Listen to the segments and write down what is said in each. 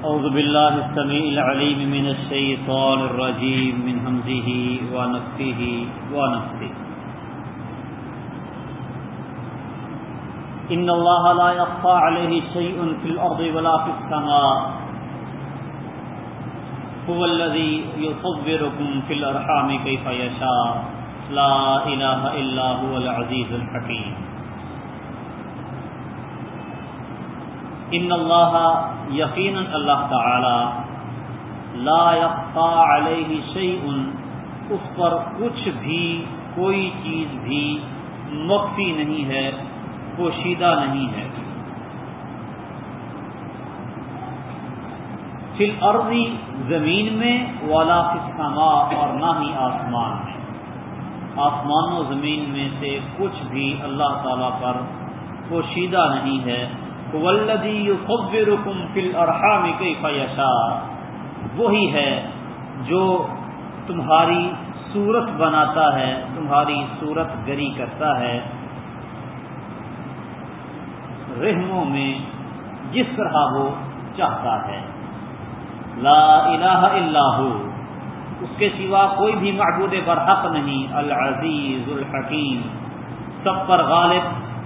أعوذ بالله السميع العليم من الشيطان الرجيم من همزه ونفسه ونفسه إن الله لا يخفى عليه شيء في الأرض ولا في السماء. هو الذي يصبركم في الأرحام كيف يشاء. لا إله إلا هو العزيز الحكيم. ان اللہ یقینا اللہ تعالی لا يخفى علیہ شیء اس پر کچھ بھی، کوئی چیز بھی مخفی نہیں ہے، پوشیدہ نہیں ہے۔ فی الارضی زمین میں والا فی السماء اور نہ ہی آسمان میں۔ آسمان و زمین میں سے کچھ بھی اللہ تعالی پر پوشیدہ نہیں ہے۔ ولدی یخبرکم فی الارحام کیف یشاء۔ وہی ہے جو تمہاری صورت بناتا ہے، تمہاری صورت گری کرتا ہے۔ رحموں میں جس طرح وہ چاہتا ہے۔ لا الہ الا ہو۔ اس کے سوا کوئی بھی معبود برحق نہیں۔ العزیز الحکیم۔ سب پر غالب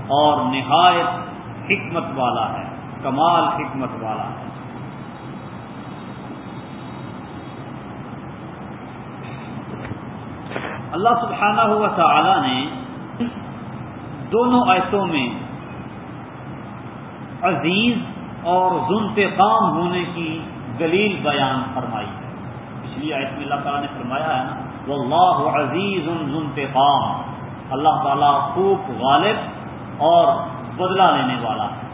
اور نہایت حکمت والا ہے، کمال حکمت والا ہے۔ اللہ سبحانہ ہوا تعالی نے دونوں آیتوں میں عزیز اور ذنتقام ہونے کی دلیل بیان فرمائی ہے۔ اس لیے آیت میں اللہ تعالیٰ نے فرمایا ہے نا وہ اللہ عزیز ذنتقام اللہ تعالیٰ خوب غالب اور بدلہ لینے والا۔ ہے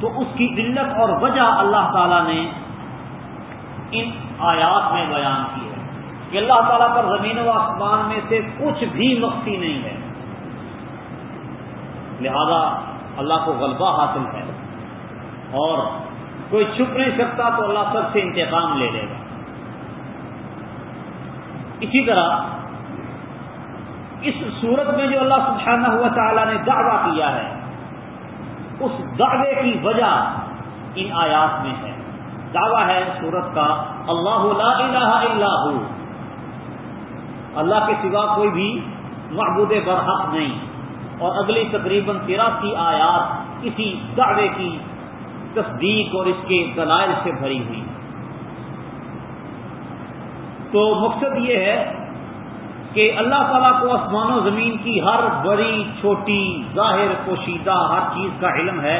تو اس کی علت اور وجہ اللہ تعالیٰ نے ان آیات میں بیان کی ہے کہ اللہ تعالیٰ پر زمین و آسمان میں سے کچھ بھی مخفی نہیں ہے۔ لہذا اللہ کو غلبہ حاصل ہے اور کوئی چھپ نہیں سکتا تو اللہ سب سے انتقام لے لے گا۔ اسی طرح اس صورت میں جو اللہ سبحانہ ہوا تعالیٰ نے دعویٰ کیا ہے، اس دعوے کی وجہ ان آیات میں ہے۔ دعویٰ ہے سورت کا، اللہ لا الہ الا ہو۔ اللہ کے سوا کوئی بھی معبود برحق نہیں۔ اور اگلی تقریباً تراسی آیات اسی دعوے کی تصدیق اور اس کے دلائل سے بھری ہوئی۔ تو مقصد یہ ہے کہ اللہ تعالیٰ کو آسمان و زمین کی ہر بڑی، چھوٹی، ظاہر، پوشیدہ ہر چیز کا علم ہے،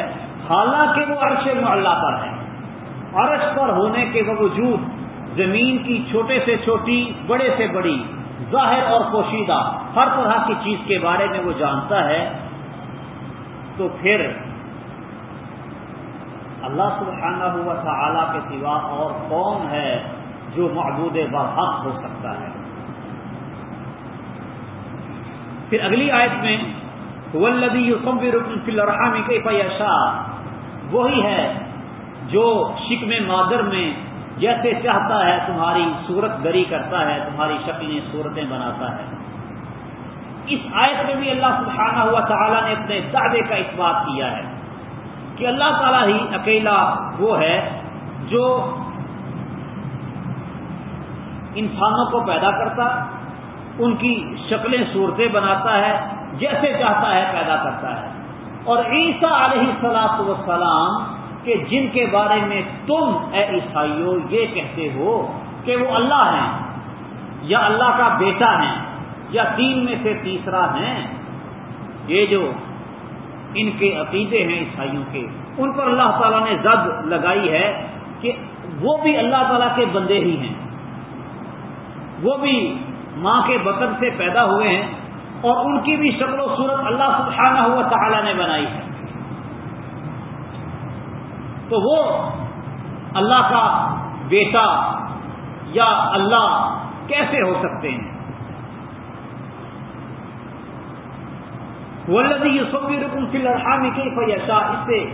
حالانکہ وہ عرش معلّہ پر ہے۔ عرش پر ہونے کے باوجود زمین کی چھوٹے سے چھوٹی، بڑے سے بڑی، ظاہر اور پوشیدہ ہر طرح کی چیز کے بارے میں وہ جانتا ہے، تو پھر اللہ سبحانہ ہوا تعالی کے سوا اور کون ہے جو معبود برحق ہو سکتا ہے؟ پھر اگلی آیت میں ولدی یوسم رکن فی الرحام کے پیشا وہی ہے جو شکم مادر میں جیسے چاہتا ہے تمہاری صورت گری کرتا ہے، تمہاری شکلیں، صورتیں بناتا ہے۔ اس آیت میں بھی اللہ سبحانہ ہوا تعالیٰ نے اپنے دعوے کا اس بات کیا ہے کہ اللہ تعالیٰ ہی اکیلا وہ ہے جو انسانوں کو پیدا کرتا ان کی شکلیں صورتیں بناتا ہے، جیسے چاہتا ہے پیدا کرتا ہے۔ اور عیسیٰ علیہ سلاط وسلام کہ جن کے بارے میں تم اے عیسائیوں یہ کہتے ہو کہ وہ اللہ ہیں، یا اللہ کا بیٹا ہے یا تین میں سے تیسرا ہیں۔ یہ جو ان کے عقیدے ہیں عیسائیوں کے، ان پر اللہ تعالیٰ نے زد لگائی ہے کہ وہ بھی اللہ تعالیٰ کے بندے ہی ہیں۔ وہ بھی ماں کے بطن سے پیدا ہوئے ہیں اور ان کی بھی شکل و صورت اللہ سبحانہ ہوا تعالیٰ نے بنائی ہے۔ تو وہ اللہ کا بیٹا یا اللہ کیسے ہو سکتے ہیں؟ ولدی یوسفی رکن فی الرحام کی فیشا اس سے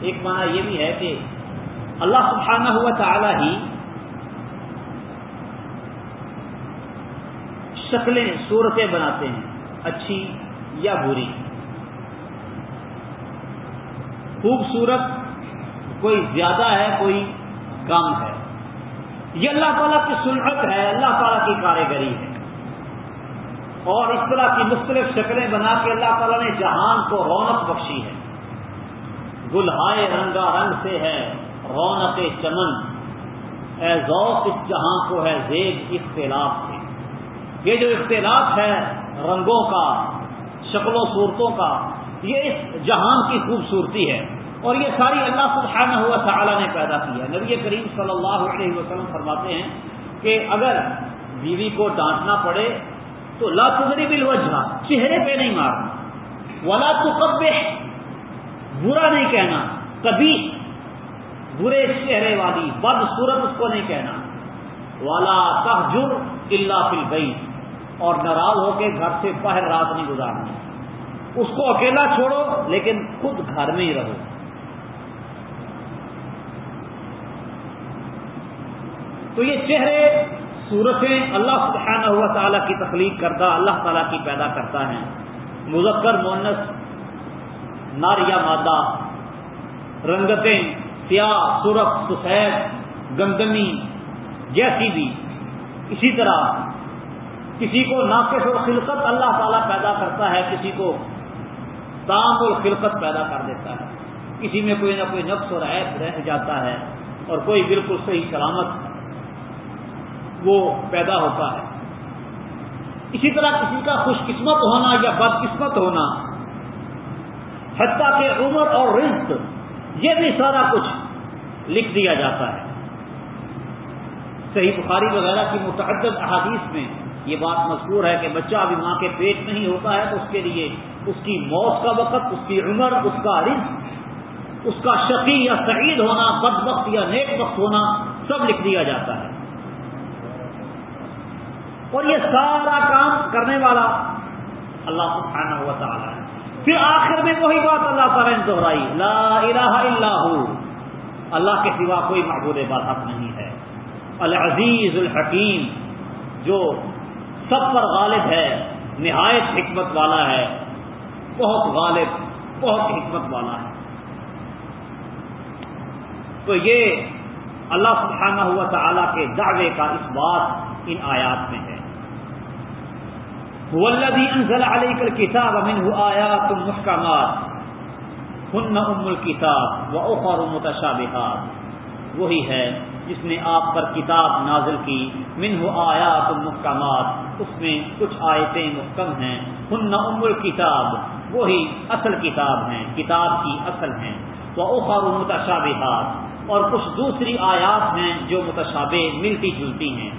ایک معنی یہ بھی ہے کہ اللہ سبحانہ ہوا تعالی ہی شکلیں صورتیں بناتے ہیں، اچھی یا بری۔ خوبصورت کوئی زیادہ ہے، کوئی کم ہے۔ یہ اللہ تعالیٰ کی سنت ہے، اللہ تعالیٰ کی کاریگری ہے۔ اور اس طرح کی مختلف شکلیں بنا کے اللہ تعالیٰ نے جہان کو رونق بخشی ہے۔ گلہائے رنگا رنگ سے ہے، رونق چمن۔ اے ذوق اس جہاں کو ہے، زیب اختلاف سے۔ یہ جو اختلاف ہے رنگوں کا، شکلوں، صورتوں کا، یہ اس جہان کی خوبصورتی ہے اور یہ ساری اللہ سبحانہ ہوا تعالیٰ نے پیدا کی ہے۔ نبی کریم صلی اللہ علیہ وسلم فرماتے ہیں کہ اگر بیوی کو ڈانٹنا پڑے تو لا تجری بل وجہ چہرے پہ نہیں مارنا۔ ولا تو کب برا نہیں کہنا، کبھی برے چہرے والی، بد صورت اس کو نہیں کہنا۔ والا تحجر اللہ فل گئی اور ناراض ہو کے گھر سے باہر رات نہیں گزارنی اس کو اکیلا چھوڑو، لیکن خود گھر میں ہی رہو۔ تو یہ چہرے، صورتیں اللہ سبحانہ ہوا تعالیٰ کی تخلیق کرتا اللہ تعالیٰ کی پیدا کرتا ہے مظفر مونس نار یا مادہ، رنگتیں، سیاہ، سرخ، سفید، گندمی، جیسی بھی۔ اسی طرح کسی کو ناقص و خلقت اللہ تعالیٰ پیدا کرتا ہے، کسی کو تام الخلقت پیدا کر دیتا ہے۔ کسی میں کوئی نہ کوئی نقص اور عیب رہ جاتا ہے اور کوئی بالکل صحیح سلامت وہ پیدا ہوتا ہے۔ اسی طرح کسی کا خوش قسمت ہونا یا بد قسمت ہونا، حتیٰ کہ عمر اور رزق، یہ بھی سارا کچھ لکھ دیا جاتا ہے۔ صحیح بخاری وغیرہ کی متعدد احادیث میں یہ بات مشہور ہے کہ بچہ ابھی ماں کے پیٹ نہیں ہوتا ہے تو اس کے لیے اس کی موت کا وقت، اس کی عمر، اس کا رزق، اس کا شقی یا سعید ہونا بد وقت یا نیک وقت ہونا سب لکھ دیا جاتا ہے۔ اور یہ سارا کام کرنے والا اللہ سبحانہ ہوا تعالیٰ ہے۔ پھر آخر میں وہی بات اللہ تعالیٰ نے دہرائی لا الہ الا ہو۔ اللہ کے سوا کوئی معبود بات نہیں ہے۔ العزیز الحکیم، جو سب پر غالب ہے، نہایت حکمت والا ہے۔ بہت غالب، بہت حکمت والا ہے۔ تو یہ اللہ سبحانہ ہوا تعالیٰ کے دعوے کا اس بات ان آیات میں ہے۔ ولدی انزل علیہ کل کتاب امن آیات محکمات، ہن ام الکتاب و اخر متشابہات۔ وہی ہے جس نے آپ پر کتاب نازل کی منہ آیات محکمات۔ اس میں کچھ آیتیں محکم ہیں، ہن ام الکتاب، وہی اصل کتاب ہیں، کتاب کی اصل ہیں۔ وہ اخر متشابہات، اور کچھ دوسری آیات ہیں جو متشابہ ملتی جلتی ہیں۔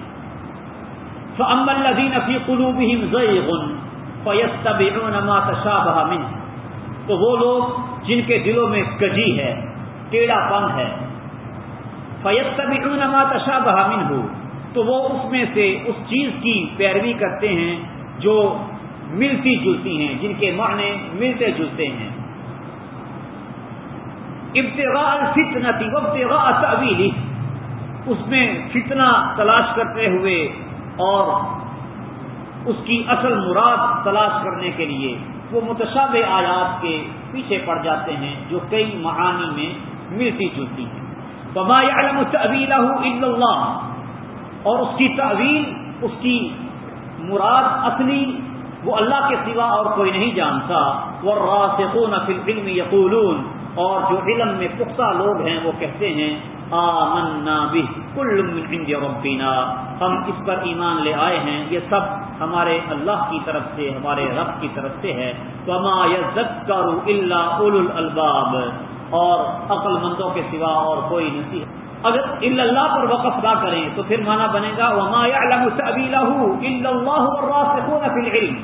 فَأَمَّا الَّذِينَ فِي قُلُوبِهِمْ زَيْغٌ فَيَتَّبِعُونَ مَا تَشَابَهَ مِنْهُ۔ تو وہ لوگ جن کے دلوں میں کجی ہے، ٹیڑھا پن ہے۔ فَيَتَّبِعُونَ مَا تَشَابَهَ مِنْهُ۔ تو وہ اس میں سے اس چیز کی پیروی کرتے ہیں جو ملتی جلتی ہیں، جن کے معنی ملتے جلتے ہیں۔ ابتغاء الفتنتی وابتغاء تعویلی اس میں فتنہ تلاش کرتے ہوئے اور اس کی اصل مراد تلاش کرنے کے لیے وہ متشابہ آیات کے پیچھے پڑ جاتے ہیں، جو کئی معانی میں ملتی جلتی ہیں۔ بما علم تعویل اللہ اور اس کی تعویل، اس کی مراد اصلی، وہ اللہ کے سوا اور کوئی نہیں جانتا۔ وہ راسخون فی العلم یقولون، اور جو علم میں پختہ لوگ ہیں، وہ کہتے ہیں، آمنا به کل من عند ربنا۔ ہم اس پر ایمان لے آئے ہیں، یہ سب ہمارے اللہ کی طرف سے، ہمارے رب کی طرف سے ہے۔ وما يذكر الا اولو الالباب۔ اور عقل مندوں کے سوا اور کوئی نصیحت اگر اللہ پر وقف نہ کریں تو پھر معنی بنے گا وما يعلم تاويله الا العلم۔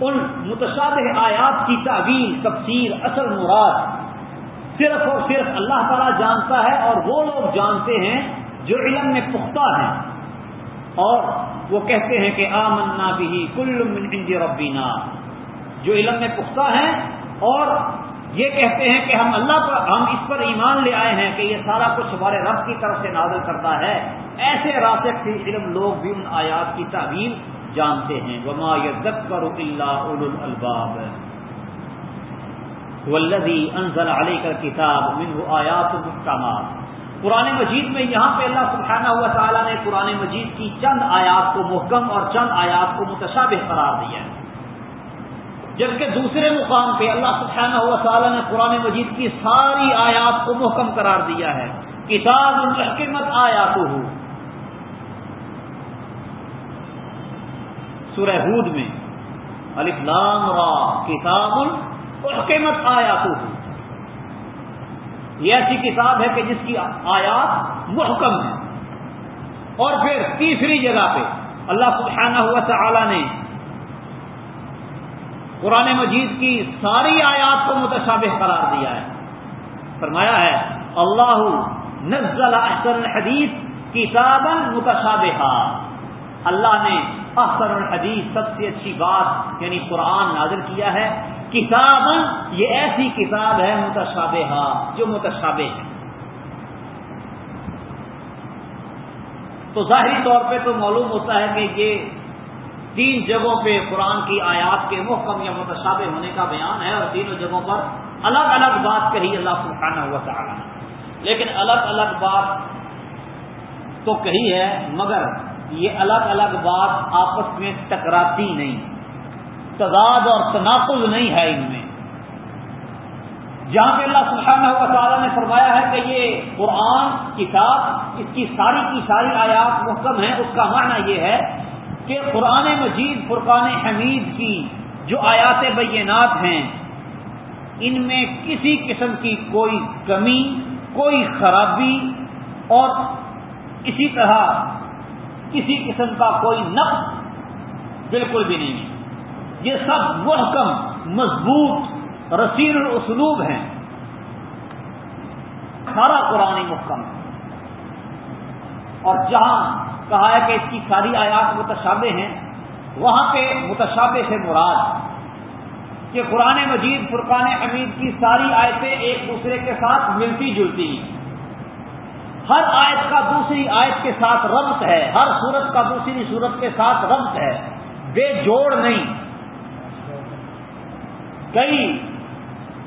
ان متشابہ آیات کی تعویل تفسیر، اصل مراد صرف اور صرف اللہ تعالیٰ جانتا ہے اور وہ لوگ جانتے ہیں جو علم میں پختہ ہیں۔ اور وہ کہتے ہیں کہ آمنا بھی کل عند ربینا جو علم میں پختہ ہیں اور یہ کہتے ہیں کہ ہم اللہ پر ہم اس پر ایمان لے آئے ہیں کہ یہ سارا کچھ ہمارے رب کی طرف سے نازل کرتا ہے۔ ایسے راسک سے علم لوگ بھی ان آیات کی تعبیر جانتے ہیں۔ وما یذکر الا اولو الالباب ولدی انزل علی کر کتاب آیات محکمات قرآن مجید میں یہاں پہ اللہ سبحانہ ہوا تعالیٰ نے قرآن مجید کی چند آیات کو محکم اور چند آیات کو متشابہ قرار دیا ہے۔ جبکہ دوسرے مقام پہ اللہ سبحانہ ہوا تعالیٰ نے قرآن مجید کی ساری آیات کو محکم قرار دیا ہے۔ کتاب الحکمت آیات ہو سورہ ہود میں الفلام را، کتاب الحکمت آیات ہو یہ ایسی کتاب ہے کہ جس کی آیات محکم ہے اور پھر تیسری جگہ پہ اللہ سبحانہ ہوا تعالی نے قرآن مجید کی ساری آیات کو متشابہ قرار دیا ہے۔ فرمایا ہے، اللہ نزل احسن الحدیث کتاب متشابہ اللہ نے احسن الحدیث سب سے اچھی بات یعنی قرآن نازل کیا ہے۔ کتاب یہ ایسی کتاب ہے متشابہ جو متشابہ ہے۔ تو ظاہری طور پہ تو معلوم ہوتا ہے کہ یہ تین جگہوں پہ قرآن کی آیات کے محکم یا متشابہ ہونے کا بیان ہے اور تینوں جگہوں پر الگ الگ بات کہی اللہ سبحانہ ہوا تعالیٰ نے۔ لیکن الگ الگ بات تو کہی ہے، مگر یہ الگ الگ بات آپس میں ٹکراتی نہیں۔ تضاد اور تناقض نہیں ہے ان میں۔ جہاں پہ اللہ سبحانہ ہوا تعالیٰ نے فرمایا ہے کہ یہ قرآن، کتاب، اس کی ساری کی ساری آیات محکم ہیں، اس کا معنی یہ ہے کہ قرآن مجید، فرقان حمید کی جو آیات بینات ہیں، ان میں کسی قسم کی کوئی کمی، کوئی خرابی اور اسی طرح کسی قسم کا کوئی نقص بالکل بھی نہیں ہے۔ یہ سب محکم، مضبوط رسیل الاسلوب ہیں۔ سارا قرآن محکم۔ اور جہاں کہا ہے کہ اس کی ساری آیات متشابہ ہیں۔ وہاں پہ متشابہ سے مراد کہ قرآن مجید، فرقان حمید کی ساری آیتیں ایک دوسرے کے ساتھ ملتی جلتی ہیں۔ ہر آیت کا دوسری آیت کے ساتھ ربط ہے۔ ہر صورت کا دوسری صورت کے ساتھ ربط ہے۔ بے جوڑ نہیں۔ کئی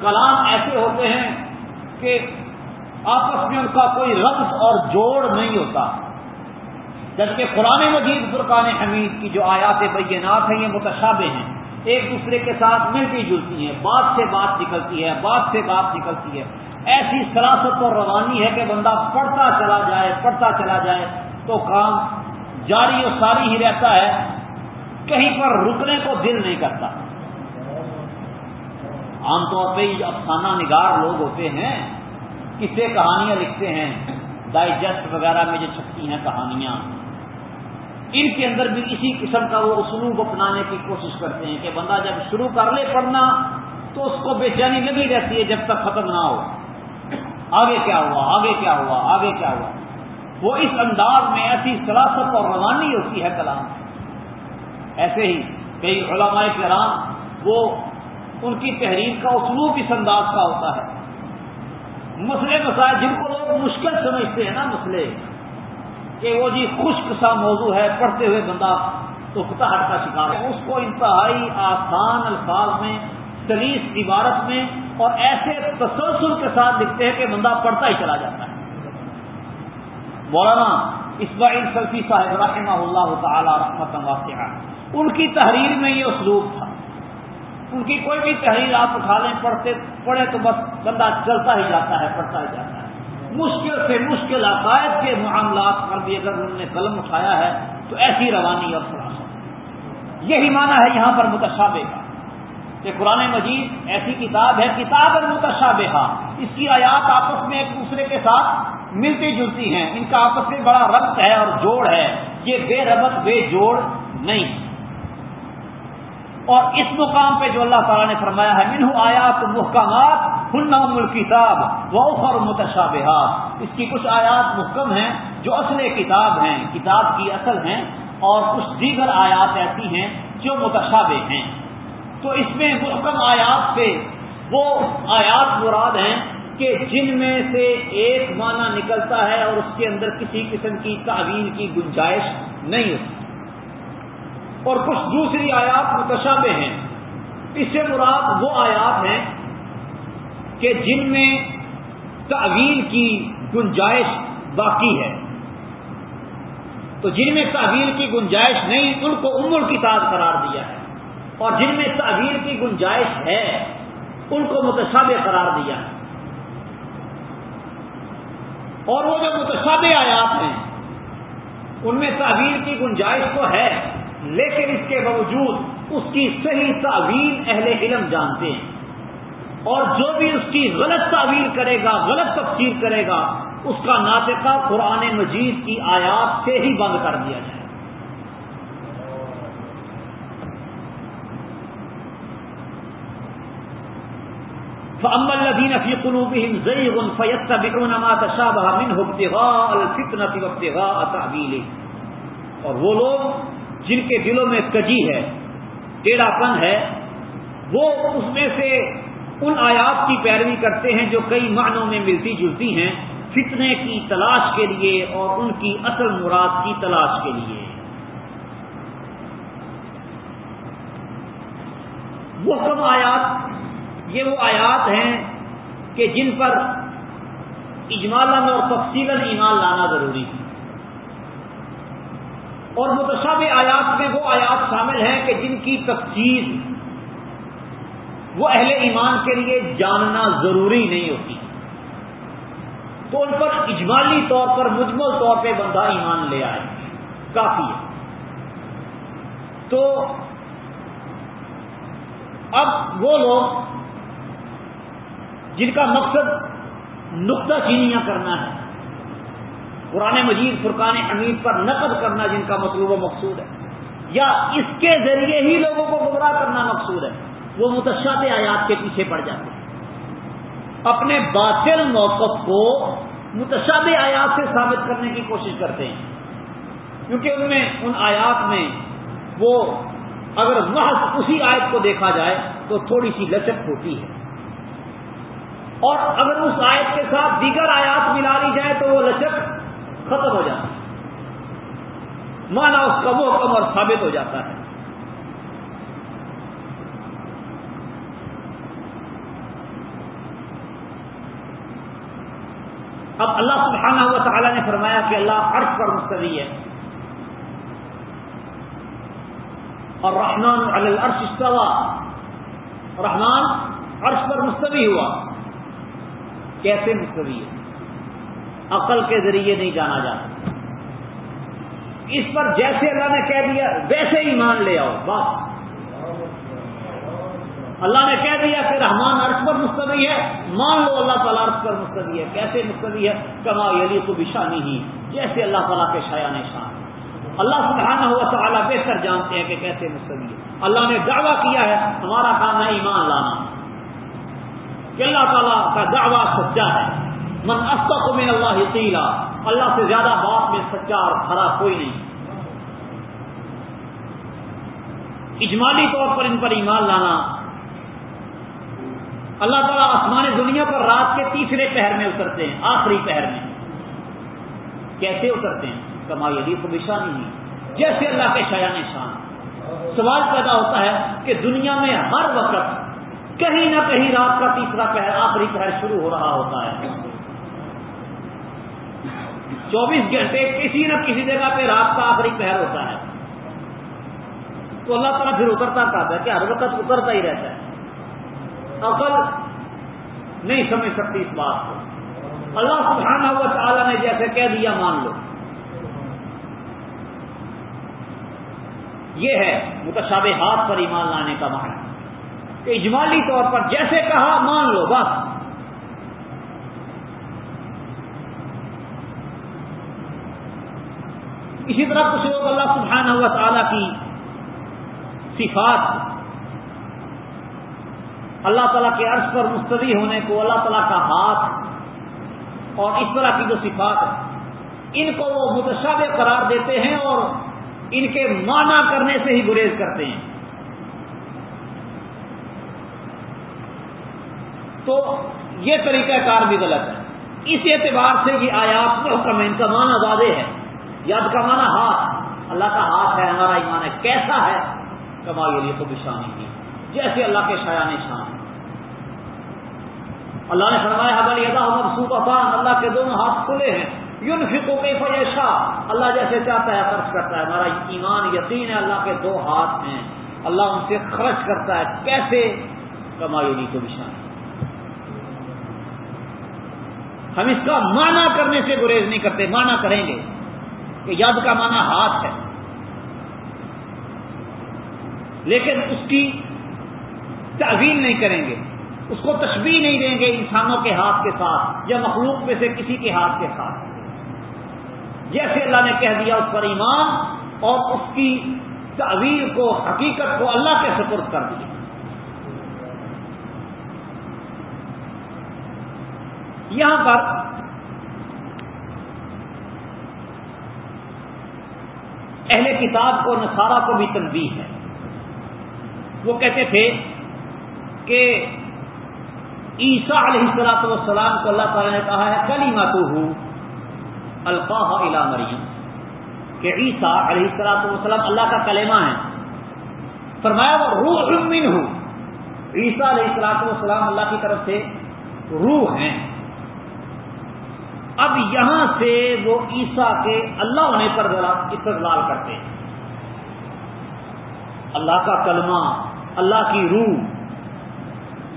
کلام ایسے ہوتے ہیں کہ آپس میں ان کا کوئی رقص اور جوڑ نہیں ہوتا۔ جبکہ قرآن مجید فرقان حمید کی جو آیات بینات ہیں، یہ متشابہ ہیں۔ ایک دوسرے کے ساتھ ملتی جلتی ہیں، بات سے بات نکلتی ہے، بات سے بات نکلتی ہے۔ ایسی سراست اور روانی ہے کہ بندہ پڑھتا چلا جائے، پڑھتا چلا جائے تو کام جاری اور ساری ہی رہتا ہے۔ کہیں پر رکنے کو دل نہیں کرتا۔ عام طور پہ جو افسانہ نگار لوگ ہوتے ہیں، کسے کہانیاں لکھتے ہیں، ڈائجسٹ وغیرہ میں جو چھپتی ہیں کہانیاں۔ ان کے اندر بھی اسی قسم کا وہ اسلوب اپنانے کی کوشش کرتے ہیں کہ بندہ جب شروع کر لے پڑھنا تو اس کو بے چینی لگی رہتی ہے جب تک ختم نہ ہو۔ آگے کیا ہوا؟ آگے کیا ہوا؟ آگے کیا ہوا؟ وہ اس انداز میں ایسی سلاست اور روانی ہوتی ہے کلام۔ ایسے ہی کئی علماء کرام وہ ان کی تحریر کا اسلوب اس انداز کا ہوتا ہے۔ مسئلے مسائل جن کو لوگ مشکل سمجھتے ہیں نا، مسئلے۔ کہ وہ جی خشک سا موضوع ہے، پڑھتے ہوئے بندہ تو ہٹ کا شکار ہے۔ اس کو انتہائی آسان الفاظ میں سلیس عبارت میں اور ایسے تسلسل کے ساتھ لکھتے ہیں کہ بندہ پڑھتا ہی چلا جاتا ہے۔ مولانا اسماعیل سلفی صاحب رحمہ اللہ تعالی رحمت واقعہ ان کی تحریر میں یہ اسلوب تھا۔ ان کی کوئی بھی تحریر آپ اٹھا لیں، پڑھتے، پڑھے تو بس بندہ چلتا ہی جاتا ہے، پڑھتا ہی جاتا ہے۔ مشکل سے مشکل عقائد کے معاملات پر بھی اگر انہوں نے قلم اٹھایا ہے، تو ایسی روانی اور خلاصہ یہی مانا ہے یہاں پر متشابہ۔ کا کہ قرآن مجید ایسی کتاب ہے، کتاب اور متشابہ۔ اس کی آیات آپس میں ایک دوسرے کے ساتھ ملتی جلتی ہیں۔ ان کا آپس میں بڑا ربط ہے اور جوڑ ہے۔ یہ بے ربط، بے جوڑ نہیں۔ اور اس مقام پہ جو اللہ تعالیٰ نے فرمایا ہے منہ آیات محکمات ہن کتاب وہ متشابہات۔ اس کی کچھ آیات محکم ہیں جو اصل کتاب ہیں، کتاب کی اصل ہیں اور کچھ دیگر آیات ایسی ہیں جو متشابہ ہیں۔ تو اس میں محکم آیات سے وہ آیات مراد ہیں کہ جن میں سے ایک معنی نکلتا ہے اور اس کے اندر کسی قسم کی تعویل کی گنجائش نہیں ہوتی۔ اور کچھ دوسری آیات متشابہ ہیں۔ اس سے مراد وہ آیات ہیں کہ جن میں تعویل کی گنجائش باقی ہے۔ تو جن میں تعویل کی گنجائش نہیں، ان کو عمر کتاب قرار دیا ہے۔ اور جن میں تعویل کی گنجائش ہے، ان کو متشابہ قرار دیا ہے۔ اور وہ جو متشابہ آیات ہیں، ان میں تعویل کی گنجائش تو ہے۔ لیکن اس کے باوجود اس کی صحیح تعویل اہل علم جانتے ہیں۔ اور جو بھی اس کی غلط تعویل کرے گا، غلط تفسیر کرے گا، اس کا ناطقہ قرآن مجید کی آیات سے ہی بند کر دیا جائے۔ فأما الذين في قلوبهم زيغ فيتبعون ما تشابه منه ابتغاء الفتنة وابتغاء تعويله۔ اور وہ لوگ جن کے دلوں میں کجی ہے، ٹیڑھا پن ہے، وہ اس میں سے ان آیات کی پیروی کرتے ہیں جو کئی معنوں میں ملتی جلتی ہیں، فتنے کی تلاش کے لیے اور ان کی اصل مراد کی تلاش کے لیے۔ وہ کم آیات، یہ وہ آیات ہیں کہ جن پر اجمالن اور تفصیل ایمان لانا ضروری ہے۔ اور متصاب آیات میں وہ آیات شامل ہیں کہ جن کی تفصیل وہ اہل ایمان کے لیے جاننا ضروری نہیں ہوتی۔ تو ان پر اجمالی طور پر مجمل طور پہ بندہ ایمان لے آئے۔ کافی ہے۔ تو اب وہ لوگ جن کا مقصد نقطہ چینیاں کرنا ہے۔ قرآن مجید فرقان حمید پر نقد کرنا جن کا مطلوب و مقصود ہے، یا اس کے ذریعے ہی لوگوں کو گمراہ کرنا مقصود ہے، وہ متشاد آیات کے پیچھے پڑ جاتے ہیں۔ اپنے باطل موقف کو متشاد آیات سے ثابت کرنے کی کوشش کرتے ہیں۔ کیونکہ ان میں، ان آیات میں وہ اگر محض اسی آیت کو دیکھا جائے تو تھوڑی سی لچک ہوتی ہے۔ اور اگر اس آیت کے ساتھ دیگر آیات ملا لی جائے تو وہ لچک ختم ہو جاتا ہے۔ مانا اس کا وہ کم اور ثابت ہو جاتا ہے۔ اب اللہ سبحانہ ہوا تعالیٰ نے فرمایا کہ اللہ عرش پر مستوی ہے۔ اور رحمان الرش استوا رحمان عرش پر مستوی ہوا۔ کیسے مستوی ہے؟ عقل کے ذریعے نہیں جانا جاتا۔ اس پر جیسے اللہ نے کہہ دیا، ویسے ہی مان لے آؤ، بس۔ اللہ نے کہہ دیا کہ رحمان عرش پر مستوی ہے، مان لو اللہ تعالیٰ عرش پر مستوی ہے۔ کیسے مستوی ہے؟ کما علی کو بشانی ہی جیسے اللہ تعالیٰ کے شایا نشان اللہ سبحانہ ہوا تعالیٰ بہتر جانتے ہیں کہ کیسے مستوی ہے۔ اللہ نے دعویٰ کیا ہے، ہمارا کام ہے ایمان لانا۔ کہ اللہ تعالیٰ کا دعویٰ سچا ہے۔ من کو من اللہ قیلا، اللہ سے زیادہ بات میں سچا اور کھڑا کوئی نہیں۔ اجمالی طور پر ان پر ایمان لانا۔ اللہ تعالیٰ آسمان دنیا پر رات کے تیسرے پہر میں اترتے ہیں، آخری پہر میں۔ کیسے اترتے ہیں؟ کمائی علی کو بشانی نہیں جیسے اللہ کے شایان شان۔ سوال پیدا ہوتا ہے کہ دنیا میں ہر وقت کہیں نہ کہیں رات کا تیسرا پہر، آخری پہر شروع ہو رہا ہوتا ہے۔ چوبیس گھنٹے کسی نہ کسی جگہ پہ رات کا آخری پہر ہوتا ہے۔ تو اللہ تعالیٰ پھر اترتا کہتا ہے کہ ہر وقت اترتا ہی رہتا ہے۔ عقل نہیں سمجھ سکتی اس بات کو۔ اللہ سبحانہ ہوا تعالیٰ نے جیسے کہہ دیا مان لو۔ یہ ہے متشابہ ہاتھ پر ایمان لانے کا معنی۔ کہ اجمالی طور پر جیسے کہا مان لو، بس۔ اسی طرح کچھ لوگ اللہ سبحانہ ہوا تعالیٰ کی صفات اللہ تعالیٰ کے عرض پر مستوی ہونے کو اللہ تعالیٰ کا ہاتھ اور اس طرح کی جو صفات ہے ان کو وہ متشابہ قرار دیتے ہیں اور ان کے معنی کرنے سے ہی گریز کرتے ہیں۔ تو یہ طریقہ کار بھی غلط ہے۔ اس اعتبار سے یہ آیات محکم ان کا معنی واضح ہے۔ یاد کا معنی ہاتھ۔ اللہ کا ہاتھ ہے، ہمارا ایمان ہے۔ کیسا ہے؟ کما یہ یعنی کو بشانی کی۔ جیسے اللہ کے شایان شان اللہ نے فرمایا حضر ادا مبسوط افان اللہ کے دونوں ہاتھ کھلے ہیں۔ یون فکو کے فیشا اللہ جیسے چاہتا ہے، خرچ کرتا ہے۔ ہمارا ایمان یقین ہے، اللہ کے دو ہاتھ ہیں۔ اللہ ان سے خرچ کرتا ہے۔ کیسے؟ کمائی یعنی کو بشان ہم اس کا معنی کرنے سے گریز نہیں کرتے، معنی کریں گے۔ کہ ید کا معنی ہاتھ ہے۔ لیکن اس کی تعویل نہیں کریں گے، اس کو تشبیح نہیں دیں گے انسانوں کے ہاتھ کے ساتھ یا مخلوق میں سے کسی کے ہاتھ کے ساتھ۔ جیسے اللہ نے کہہ دیا اس پر ایمان اور اس کی تعویر کو، حقیقت کو اللہ کے سپرد کر دیا۔ یہاں پر اہل کتاب کو نصارہ کو بھی تنبیہ ہے۔ وہ کہتے تھے کہ عیسیٰ علیہ السلاط والسلام کو اللہ تعالیٰ نے کہا ہے کلی ماتو ہوں الفاح الا مریم۔ کہ عیسیٰ علیہ السلاط والسلام اللہ کا کلمہ ہے۔ فرمایا وہ روح من ہوں عیسیٰ علیہ السلاط والسلام اللہ کی طرف سے روح ہیں۔ اب یہاں سے وہ عیسیٰ کے اللہ ہونے پر استقبال کرتے ہیں۔ اللہ کا کلمہ، اللہ کی روح۔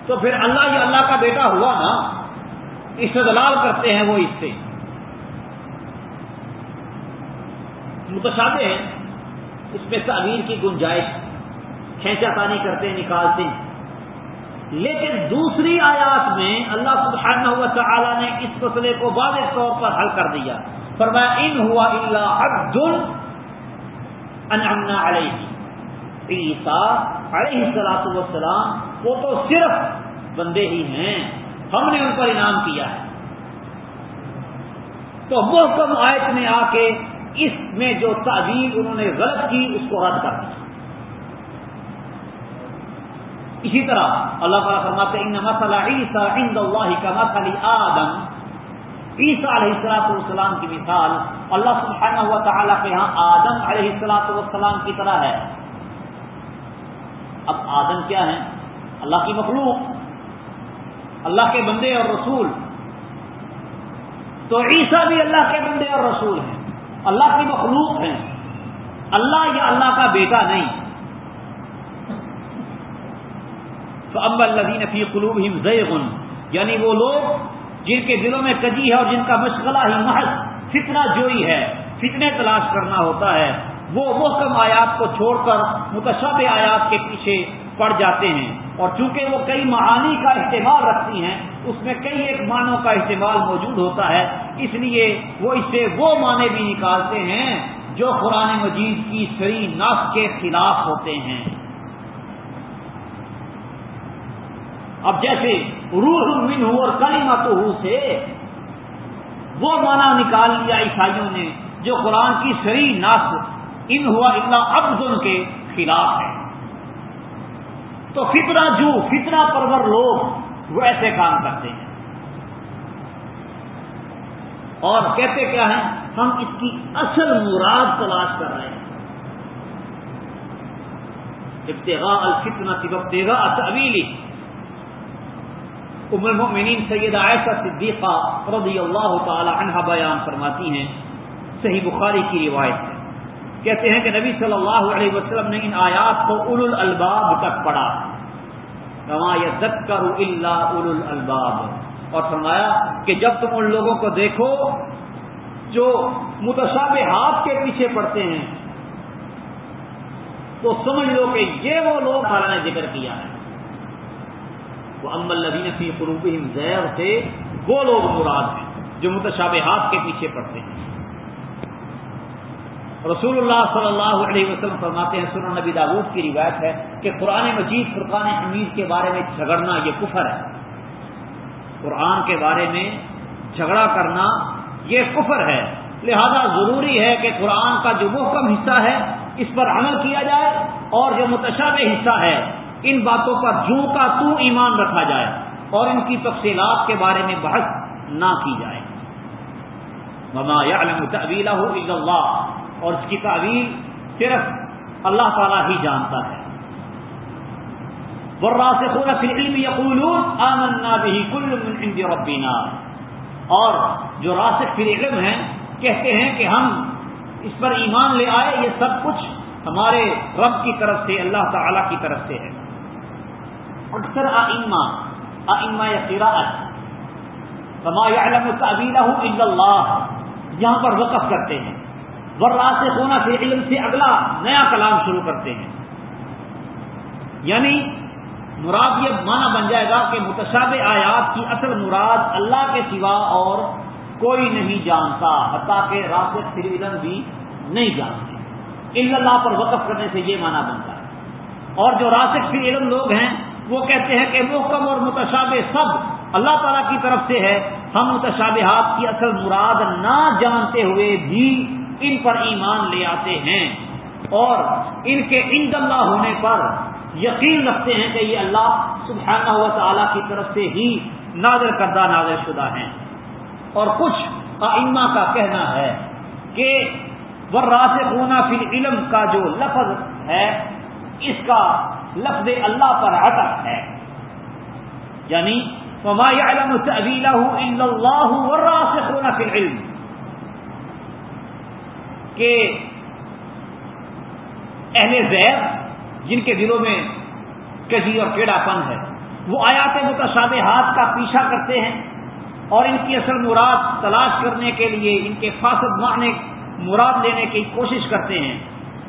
تو پھر اللہ یہ اللہ کا بیٹا ہوا نا، استدلال کرتے ہیں وہ اس سے۔ متشادے ہیں۔ اس میں تعمیر کی گنجائش، کھینچا تانی کرتے ہیں نکالتے ہیں۔ لیکن دوسری آیات میں اللہ سبحانہ ہوا تعالی نے اس مسئلے کو واضح طور پر حل کر دیا۔ فرمایا، ان ہوا اللہ عبد انعمنا علیہ۔ عیسیٰ علیہ السلاط والسلام وہ تو صرف بندے ہی ہیں۔ ہم نے ان پر انعام کیا ہے۔ تو محکم آیت میں آ کے اس میں جو تعبیر انہوں نے غلط کی، اس کو رد کر دیا۔ اسی طرح اللہ تعالیٰ فرماتے ان مسئلہ عیسیٰ عند اللہ کا مسئلہ آدم. عیسیٰ علیہ السلاط والسلام کی مثال اللہ سبحانہ ہوا تعالیٰ کے یہاں آدم علیہ السلاط والسلام کی طرح ہے۔ اب آدم کیا ہے؟ اللہ کی مخلوق، اللہ کے بندے اور رسول۔ تو عیسیٰ بھی اللہ کے بندے اور رسول ہیں، اللہ کی مخلوق ہیں۔ اللہ یا اللہ کا بیٹا نہیں تو اب الدین فی قلوب ہم یعنی وہ لوگ جن کے دلوں میں کجی ہے اور جن کا مشغلہ ہی محض فتنہ جوئی ہے، فتنے تلاش کرنا ہوتا ہے، وہ محکم آیات کو چھوڑ کر متشب آیات کے پیچھے پڑ جاتے ہیں۔ اور چونکہ وہ کئی معانی کا استعمال رکھتی ہیں، اس میں کئی ایک معنوں کا استعمال موجود ہوتا ہے، اس لیے وہ اس سے وہ معنی بھی نکالتے ہیں جو قرآن مجید کی سری نس کے خلاف ہوتے ہیں۔ اب جیسے روح من ہو اور کلی مت سے وہ معنی نکال لیا عیسائیوں نے جو قرآن کی سری نس ان ہوا اللہ ابزن کے خلاف ہے تو فتنا جو فتنا پرور لوگ وہ ایسے کام کرتے ہیں۔ اور کہتے کیا ہیں؟ ہم اس کی اصل مراد تلاش کر رہے ہیں۔ ابتغاء الفتنہ ابتغاء تعویلی ام المؤمنین سید عائشہ صدیقہ رضی اللہ تعالی عنہ بیان فرماتی ہیں۔ صحیح بخاری کی روایت ہے۔ کہتے ہیں کہ نبی صلی اللہ علیہ وسلم نے ان آیات کو ار الباب تک پڑھا۔ کرو اللہ ار الباب اور فرمایا کہ جب تم ان لوگوں کو دیکھو جو متشاب ہاتھ کے پیچھے پڑتے ہیں، تو سمجھ لو کہ یہ وہ لوگ خالہ نے ذکر کیا ہے۔ وہ امبل لدین فی قروب زیر سے وہ لوگ مراد ہیں جو متشاب ہاتھ کے پیچھے پڑتے ہیں۔ رسول اللہ صلی اللہ علیہ وسلم فرماتے ہیں، سنن نبی داود کی روایت ہے کہ قرآن مجید، فرقان حمید کے بارے میں جھگڑنا یہ کفر ہے۔ قرآن کے بارے میں جھگڑا کرنا یہ کفر ہے۔ لہذا ضروری ہے کہ قرآن کا جو محکم حصہ ہے، اس پر عمل کیا جائے اور جو متشاب حصہ ہے ان باتوں پر جو کا تو ایمان رکھا جائے اور ان کی تفصیلات کے بارے میں بحث نہ کی جائے۔ مما یا اور اس کی تعویل صرف اللہ تعالی ہی جانتا ہے۔ والراسخون في العلم يقولون آمنا به كل من عند ربنا۔ اور جو راسخ فی علم ہیں، کہتے ہیں کہ ہم اس پر ایمان لے آئے، یہ سب کچھ ہمارے رب کی طرف سے، اللہ تعالی کی طرف سے ہے۔ اکثر آئما آئما یا قراءت کما علم تعبیرہ الا اللہ، یہاں پر وقف کرتے ہیں۔ وراسخ ہونا فی علم سے اگلا نیا کلام شروع کرتے ہیں۔ یعنی مراد یہ مانا بن جائے گا کہ متشاب آیات کی اصل مراد اللہ کے سوا اور کوئی نہیں جانتا، حتیٰ کہ راسد فی علم بھی نہیں جانتے۔ اللہ پر وقف کرنے سے یہ مانا بنتا ہے۔ اور جو راسد فی علم لوگ ہیں وہ کہتے ہیں کہ محکم اور متشاب سب اللہ تعالیٰ کی طرف سے ہے، ہم متشابہات کی اصل مراد نہ جانتے ہوئے بھی ان پر ایمان لے آتے ہیں۔ اور ان کے عند اللہ ہونے پر یقین رکھتے ہیں کہ یہ اللہ سبحانہ و تعالیٰ کی طرف سے ہی نازر کردہ نازر شدہ ہیں۔ اور کچھ آئمہ کا کہنا ہے کہ وراس گونا فی علم کا جو لفظ ہے، اس کا لفظ اللہ پر عطف ہے۔ یعنی وما يعلم تأويله إلا الله والراسخون في العلم۔ کہ اہل زیر جن کے دلوں میں کجی اور کیڑا پن ہے، وہ آیات متشابہات کا پیچھا کرتے ہیں اور ان کی اصل مراد تلاش کرنے کے لیے، ان کے فاسد معنی مراد لینے کی کوشش کرتے ہیں۔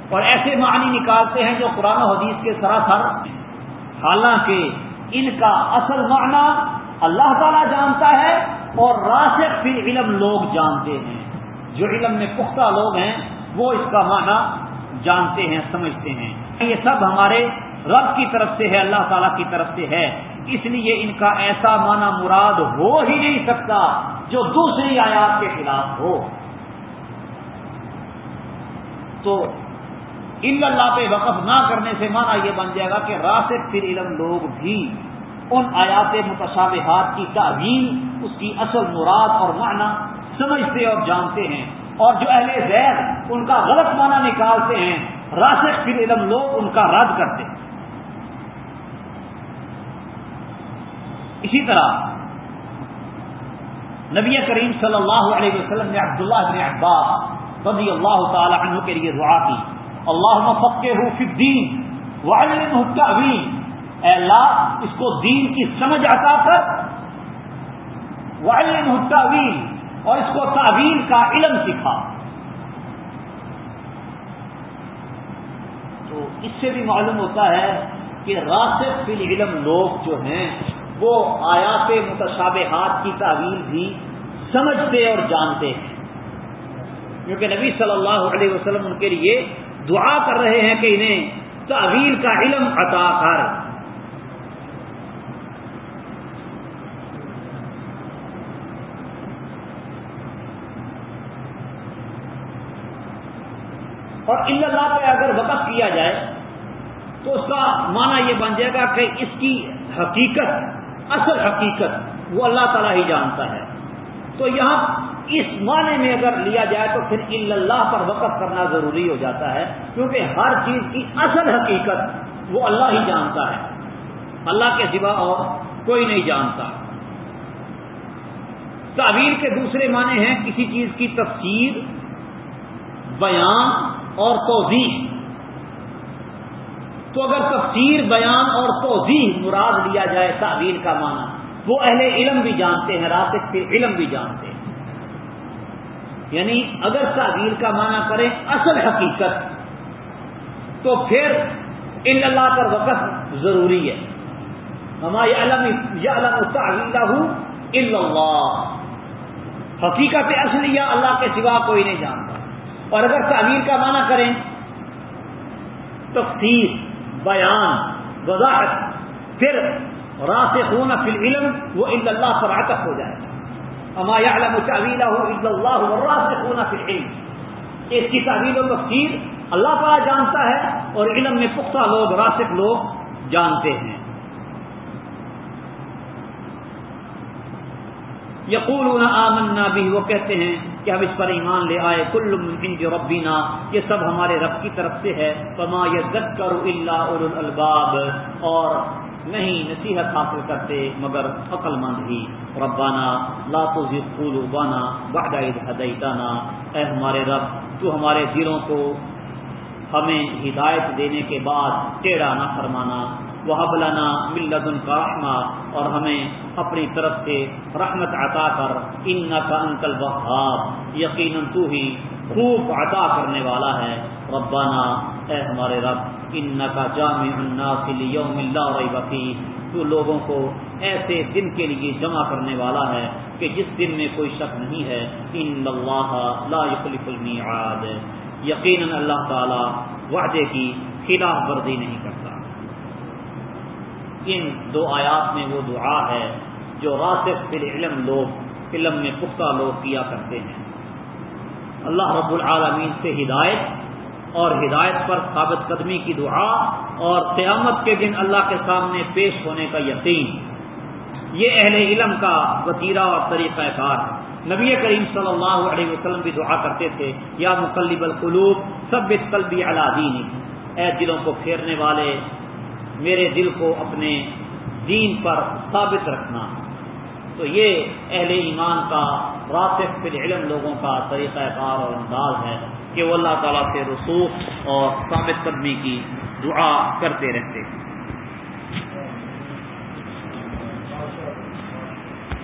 اور ایسے معنی نکالتے ہیں جو قرآن و حدیث کے سراسر حالانکہ ان کا اصل معنی اللہ تعالیٰ جانتا ہے اور راشد فی علم لوگ جانتے ہیں۔ جو علم میں پختہ لوگ ہیں، وہ اس کا معنی جانتے ہیں، سمجھتے ہیں۔ یہ سب ہمارے رب کی طرف سے ہے، اللہ تعالیٰ کی طرف سے ہے۔ اس لیے ان کا ایسا معنی مراد ہو ہی نہیں سکتا جو دوسری آیات کے خلاف ہو۔ تو اللہ پہ وقف نہ کرنے سے مانا یہ بن جائے گا کہ راسد فی علم لوگ بھی ان آیات متشابہات کی تعویل، اس کی اصل مراد اور معنی سمجھتے اور جانتے ہیں۔ اور جو اہل زیر ان کا غلط معنی نکالتے ہیں راسک فی علم لوگ ان کا رد کرتے ہیں۔ اسی طرح نبی کریم صلی اللہ علیہ وسلم نے عبداللہ بن عباس رضی اللہ تعالی عنہ کے لیے دعا کی۔ اللہ فقے ہو فی الدین وعلم اے اللہ، اس کو دین کی سمجھ عطا کر۔ وعلم التعویل، اور اس کو تعویل کا علم سکھا۔ تو اس سے بھی معلوم ہوتا ہے کہ راسد فی علم لوگ جو ہیں، وہ آیات متشابہات کی تعویل بھی سمجھتے اور جانتے ہیں۔ کیونکہ نبی صلی اللہ علیہ وسلم ان کے لیے دعا کر رہے ہیں کہ انہیں تعویل کا علم عطا کر۔ اور اللہ پہ اگر وقف کیا جائے تو اس کا معنی یہ بن جائے گا کہ اس کی حقیقت، اصل حقیقت وہ اللہ تعالیٰ ہی جانتا ہے۔ تو یہاں اس معنی میں اگر لیا جائے تو پھر اللہ پر وقف کرنا ضروری ہو جاتا ہے، کیونکہ ہر چیز کی اصل حقیقت وہ اللہ ہی جانتا ہے۔ اللہ کے سوا اور کوئی نہیں جانتا۔ تعبیر کے دوسرے معنی ہیں کسی چیز کی تفسیر، بیان اور توضیح۔ تو اگر تفسیر، بیان اور توضیح مراد لیا جائے تعبیر کا معنی، وہ اہل علم بھی جانتے ہیں راسک کے علم بھی جانتے ہیں۔ یعنی اگر تعبیر کا معنی کریں اصل حقیقت، تو پھر ان اللہ پر وقت ضروری ہے۔ ہمارے علم یا علم اللہ۔ حقیقت اصلیہ اللہ کے سوا کوئی نہیں جانتا۔ اور اگر تعمیر کا معنی کریں، تفسیر، بیان، وضاحت، پھر راس خون فی العلم وہ اللہ پر عطف ہو جائے۔ گا ہما علم تعویلہ ہو عید اللہ راس خون فی العلم. اس کی تعویل و تفسیر اللہ تعالیٰ جانتا ہے اور علم میں پختہ لوگ راسک لوگ جانتے ہیں۔ یقول آمنا بھی وہ کہتے ہیں کہ ہم اس پر ایمان لے آئے، کل جو ربینا یہ سب ہمارے رب کی طرف سے ہے۔ پما یہ گد کرو اللہ الباب اور نہیں نصیحت حاصل کرتے، مگر عقل مند ہی ربانہ لاتو ذکول ابانا باڈائد ہدیتانہ اے ہمارے رب، تو ہمارے دلوں کو ہمیں ہدایت دینے کے بعد ٹیڑھا نہ فرمانا۔ وہ بلانا ملدن کا رحمہ اور ہمیں اپنی طرف سے رحمت عطا کر۔ ان کا انکل بحاب یقیناً تو ہی خوب عطا کرنے والا ہے۔ ربانہ اے ہمارے رب ان کا جامع الناس لیوم اللہ وفی تو لوگوں کو ایسے دن کے لیے جمع کرنے والا ہے کہ جس دن میں کوئی شک نہیں ہے ان اللہ لا يخلف المیعاد یقیناً اللہ تعالی وعدے کی خلاف ورزی نہیں کرتا۔ ان دو آیات میں وہ دعا ہے جو راسف فی علم لوگ، علم میں پختہ لوگ کیا کرتے ہیں۔ اللہ رب العالمین سے ہدایت اور ہدایت پر ثابت قدمی کی دعا اور قیامت کے دن اللہ کے سامنے پیش ہونے کا یقین۔ یہ اہل علم کا وطیرہ اور طریقہ کار۔ ہے نبی کریم صلی اللہ علیہ وسلم بھی دعا کرتے تھے، یا مقلب القلوب سب قلبی دینی اے دلوں کو پھیرنے والے، میرے دل کو اپنے دین پر ثابت رکھنا۔ تو یہ اہل ایمان کا راسف فی علم لوگوں کا طریقہ کار اور انداز ہے۔ کہ وہ اللہ تعالیٰ سے رسوخ اور ثابت قدمی کی دعا کرتے رہتے ہیں۔